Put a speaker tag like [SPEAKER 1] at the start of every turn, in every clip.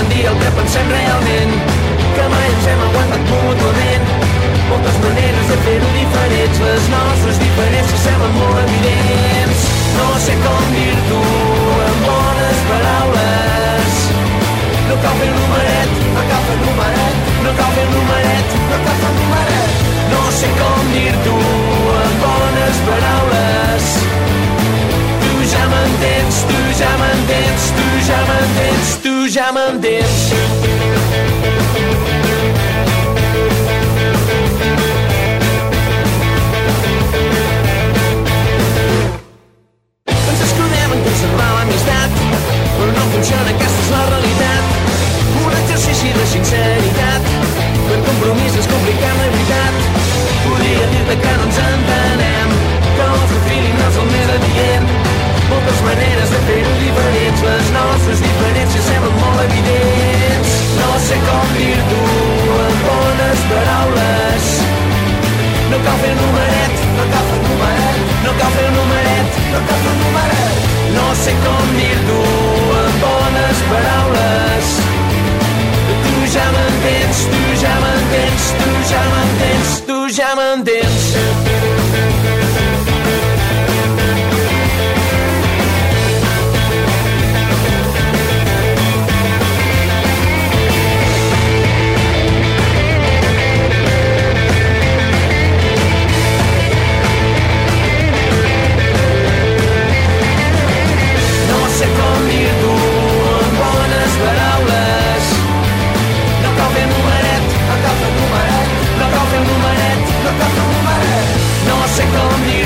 [SPEAKER 1] Podríem dir el que pensem realment, que mai ens hem aguantat mútuament. Moltes maneres de fer-ho diferents, les nostres diferències semblen molt evidents. No sé com dir-t'ho en bones paraules. No cal fer numeret, no cal fer numeret, no cal fer numeret, no cal fer numeret. No sé com dir-t'ho en bones paraules. Tu ja m'entens, tu ja m'entens, tu ja m'entens, tu ja m'entens. Ens escudem en conservar l'amistat, però no funciona, aquesta és la realitat. Un exercici de sinceritat, per compromís és complicat, la veritat. Podria dir-te que no ens entenem, que el feeling no és el més adient. Moltes maneres No cal fer numeret, no cal fer numeret, no cal fer numeret, no cal fer numeret. No sé com dir-t'ho en bones paraules. Tu ja m'entens, tu ja m'entens, tu ja m'entens, tu ja m'entens. No sé com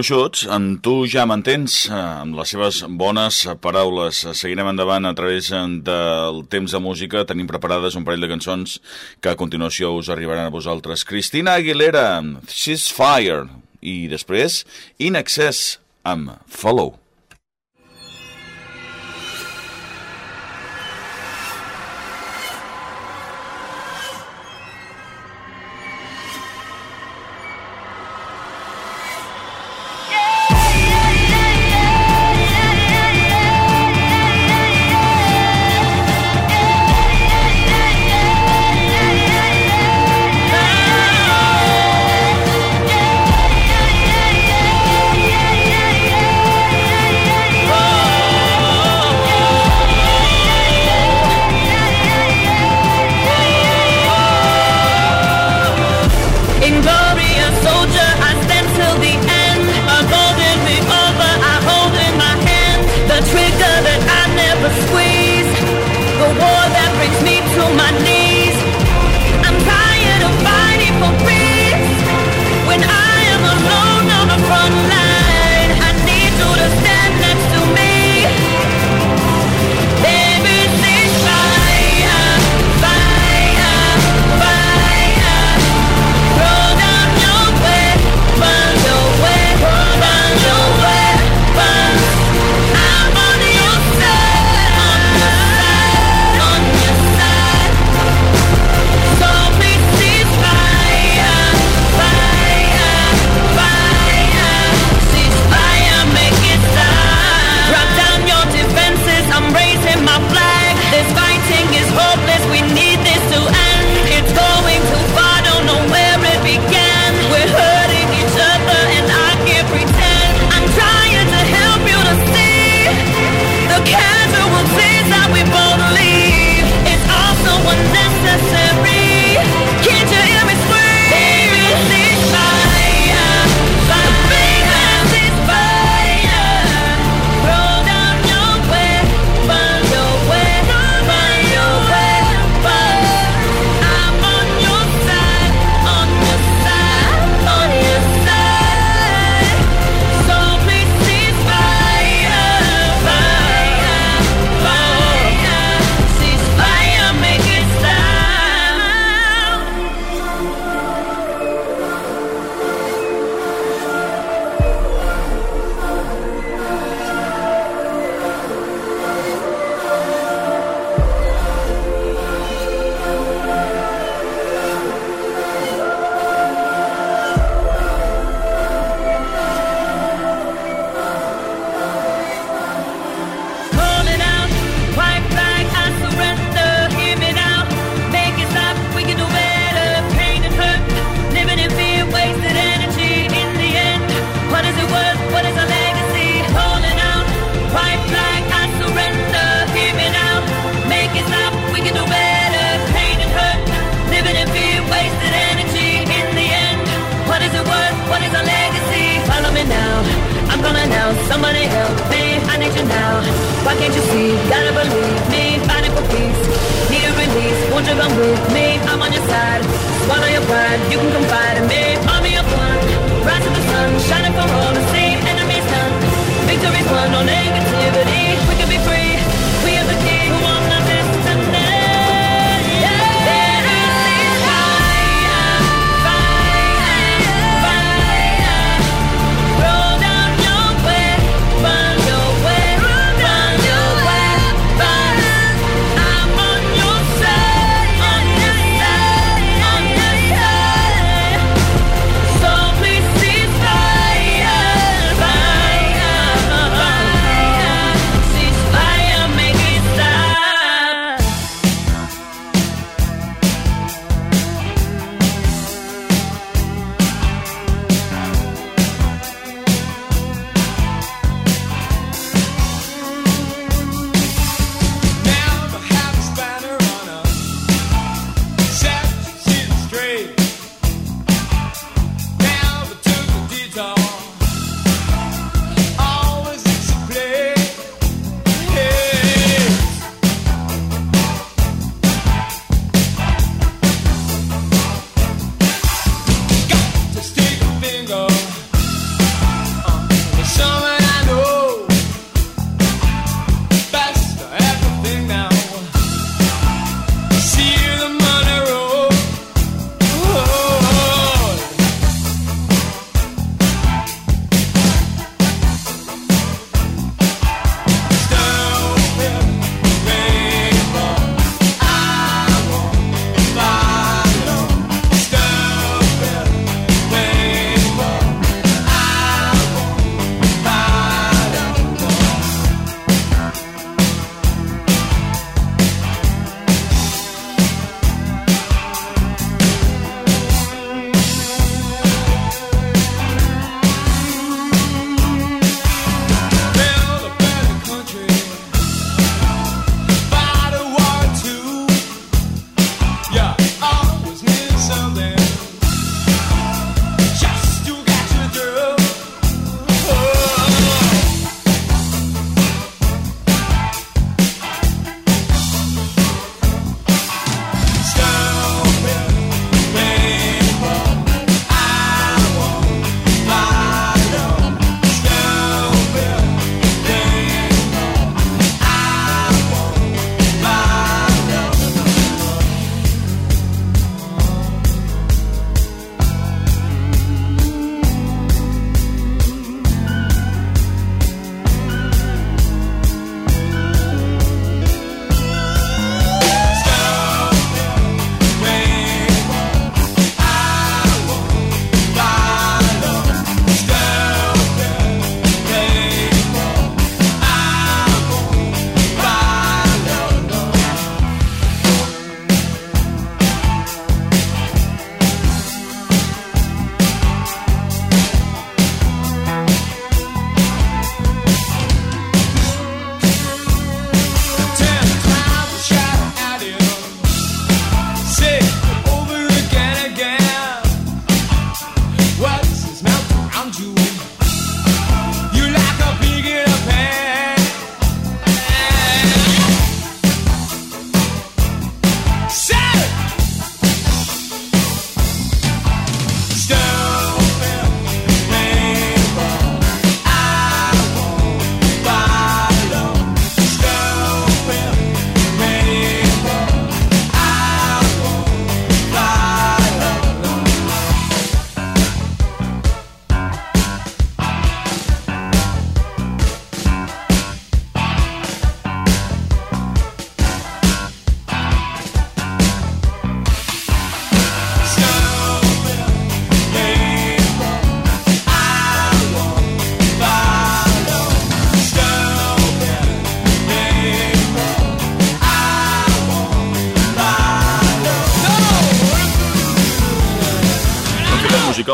[SPEAKER 2] gruixuts, amb tu ja m'entens, eh, amb les seves bones paraules. Seguirem endavant a través eh, del temps de música. Tenim preparades un parell de cançons que a continuació us arribaran a vosaltres. Cristina Aguilera, She's Fire, i després In Excess, amb Follow.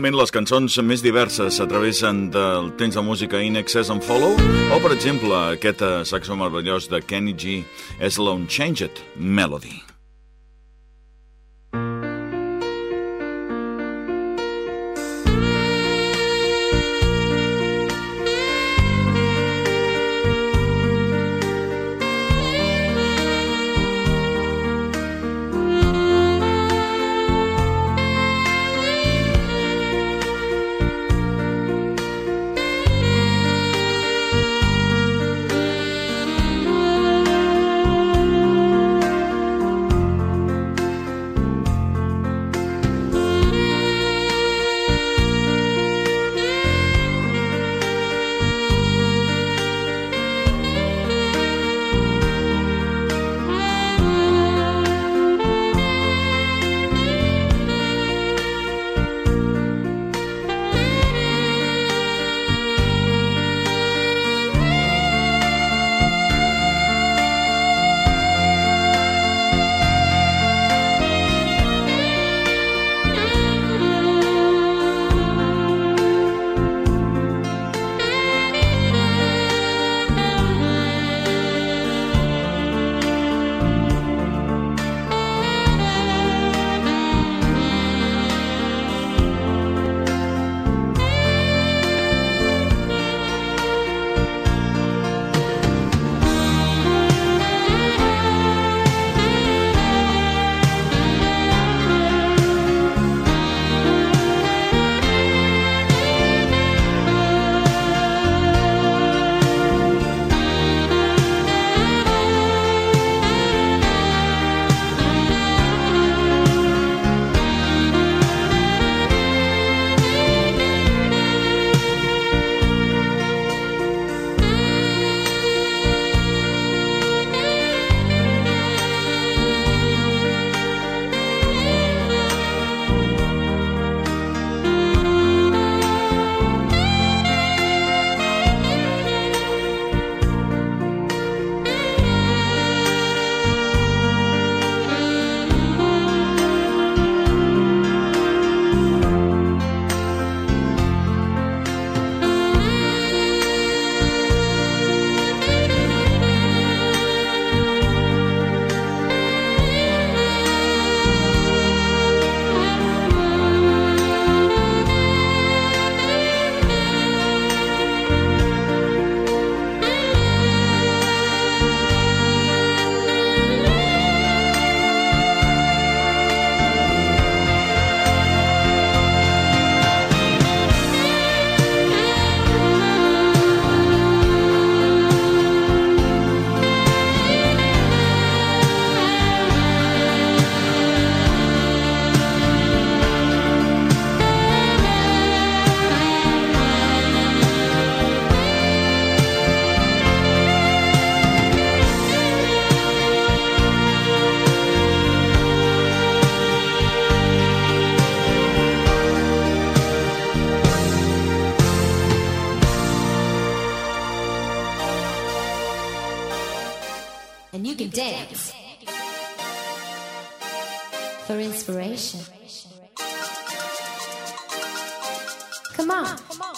[SPEAKER 2] habitualment les cançons més diverses s'atravessen del temps de música In Excess and Follow, o, per exemple, aquest eh, saxo meravellós de Kenny G és l'Unchanged Melody.
[SPEAKER 3] for inspiration. Come on.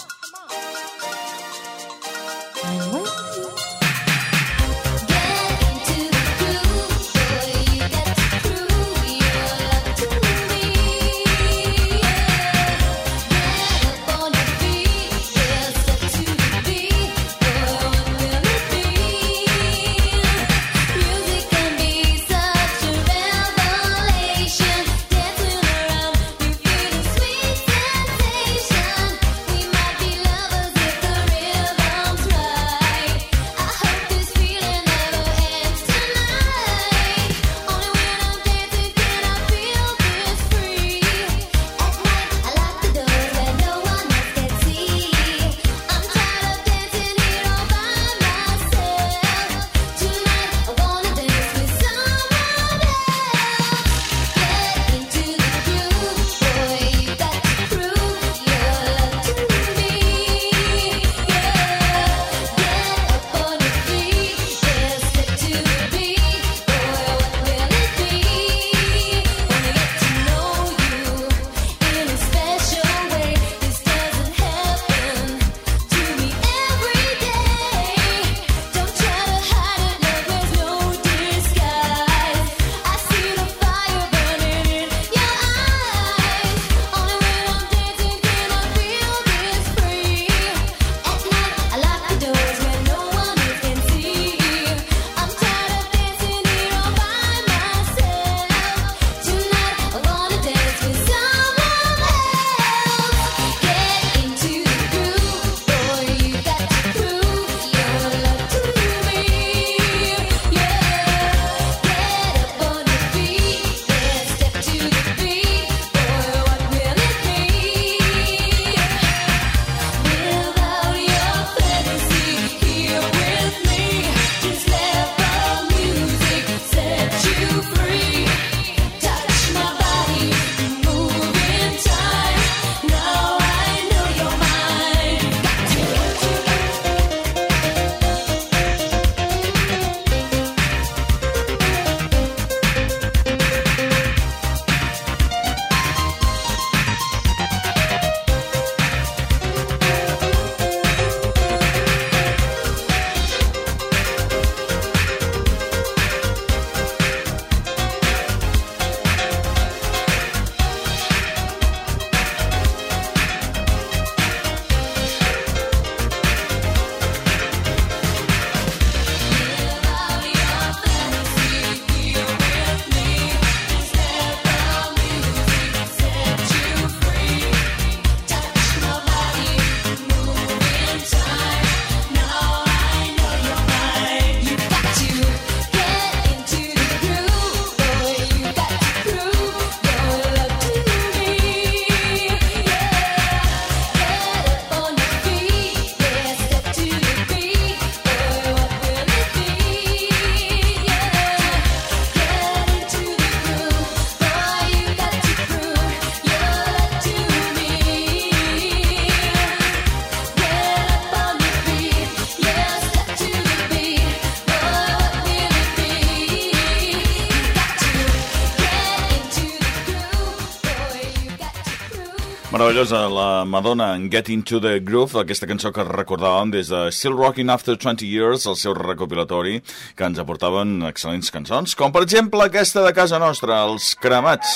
[SPEAKER 2] meravellosa eh, la Madonna en Get Into the Groove, aquesta cançó que recordàvem des de Still Rocking After 20 Years, el seu recopilatori, que ens aportaven excel·lents cançons, com per exemple aquesta de casa nostra, Els Cremats,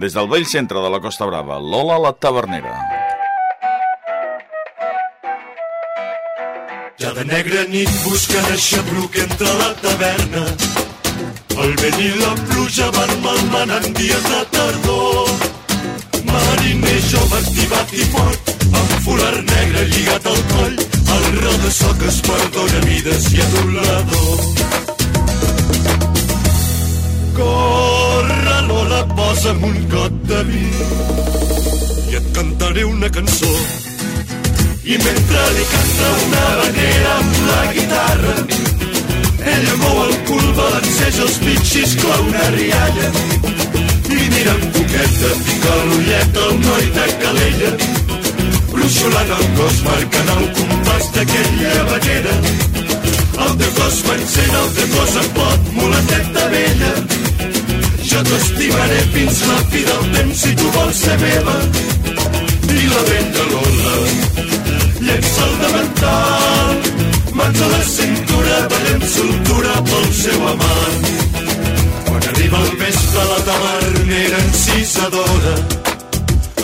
[SPEAKER 2] des del vell centre de la Costa Brava, Lola la Tavernera.
[SPEAKER 4] Ja de negra nit busquen aixabruc entre la taverna el vent i la pluja van malmenant dies de tardor Mariner jove activat i fort, amb fular negre lligat al coll, el rodasoc es perdona mides i adulador. Corre, Lola, posa'm un got de vi i et cantaré una cançó. I mentre li canta una banera amb la guitarra, ella mou el cul, balanceja els bitxis, clau una rialla mira amb boqueta, fica l'ullet al noi de Calella, bruixolant el cos, marcant el compàs d'aquella vaquera. El teu cos m'encén, el teu cos em pot, muleteta vella. Jo t'estimaré fins la fi del temps si tu vols ser meva. I la vella Lola, llença el davantal, mans a la cintura, ballem soltura pel seu amant. Quan arriba el vespre la tavernera encisadora,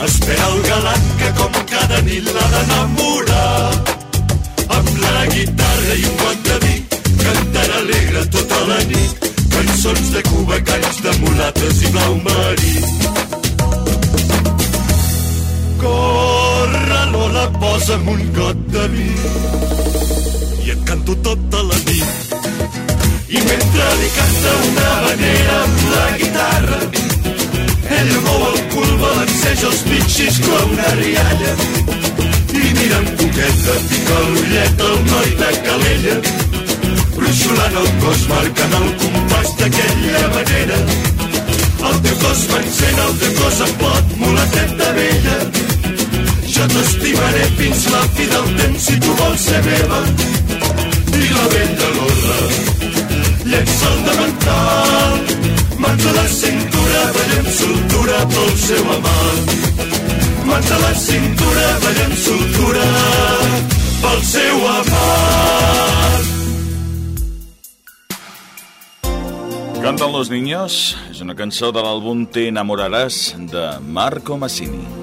[SPEAKER 4] espera el galant que com cada nit l'ha d'enamorar. Amb la guitarra i un got de vi, cantarà alegre tota la nit, cançons de Cuba, canys de mulates i blau marí. Corre, Lola, posa'm un got de vi els pitxis com una rialla. I mirant coqueta, pica l'ullet al noi de Calella, bruixolant el cos, marcant el compàs d'aquella manera. El teu cos m'encén, el teu cos em pot, muleteta vella. Jo t'estimaré fins la fi del temps si tu vols ser meva. I la vella Lola llença el davantal, mans a la cintura, ballem soltura pel seu amant. Mans a la cintura, ballem soltura pel seu amant.
[SPEAKER 2] Cantan los niños és una cançó de l'àlbum Te enamoraràs de Marco Massini.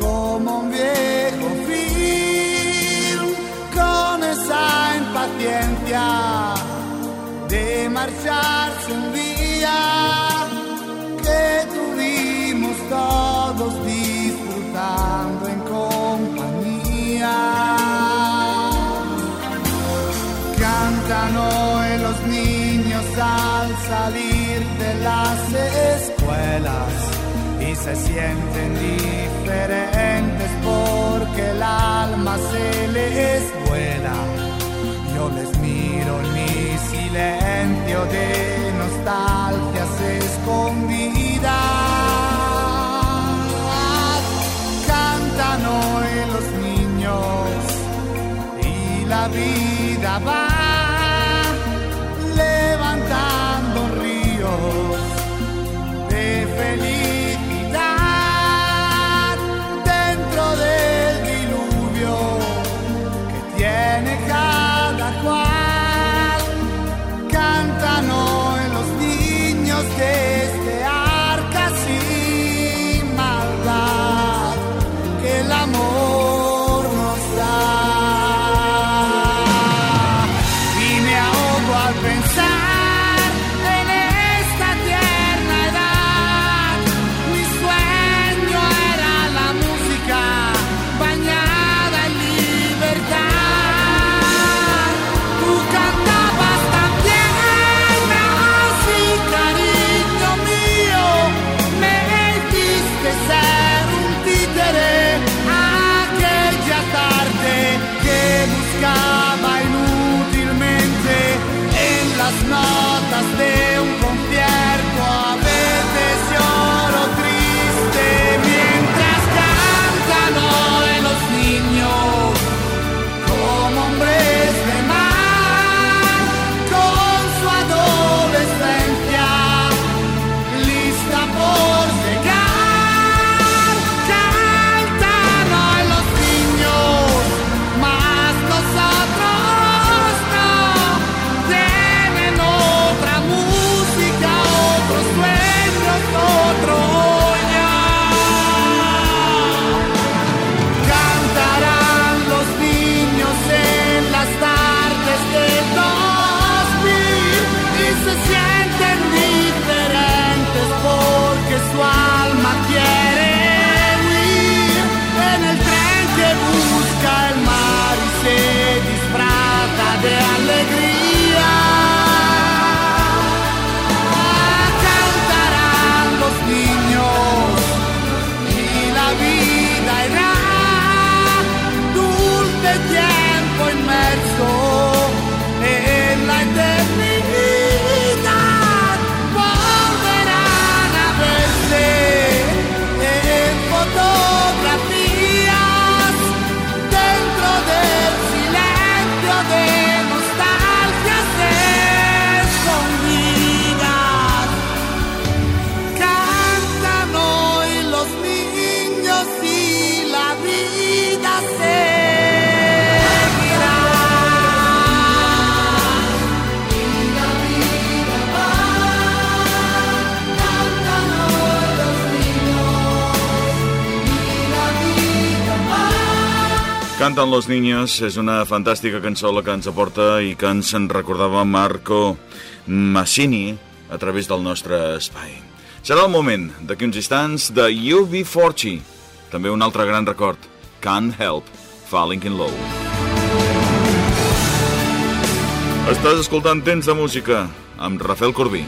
[SPEAKER 5] Como un viejo film, con esa impaciencia de marcharse un día y se sienten diferentes porque el alma se les vuela. Yo les miro en mi silencio de nostalgias escondidas. Cantan hoy los niños y la vida va los niños
[SPEAKER 6] és una fantàstica cançó la que ens aporta i que ens en recordava Marco Massini a través del nostre espai. Serà el moment, d'aquí uns instants, de UB40, també un altre gran record, Can't Help Falling in Love. Estàs escoltant Temps de Música amb Rafael Corbí.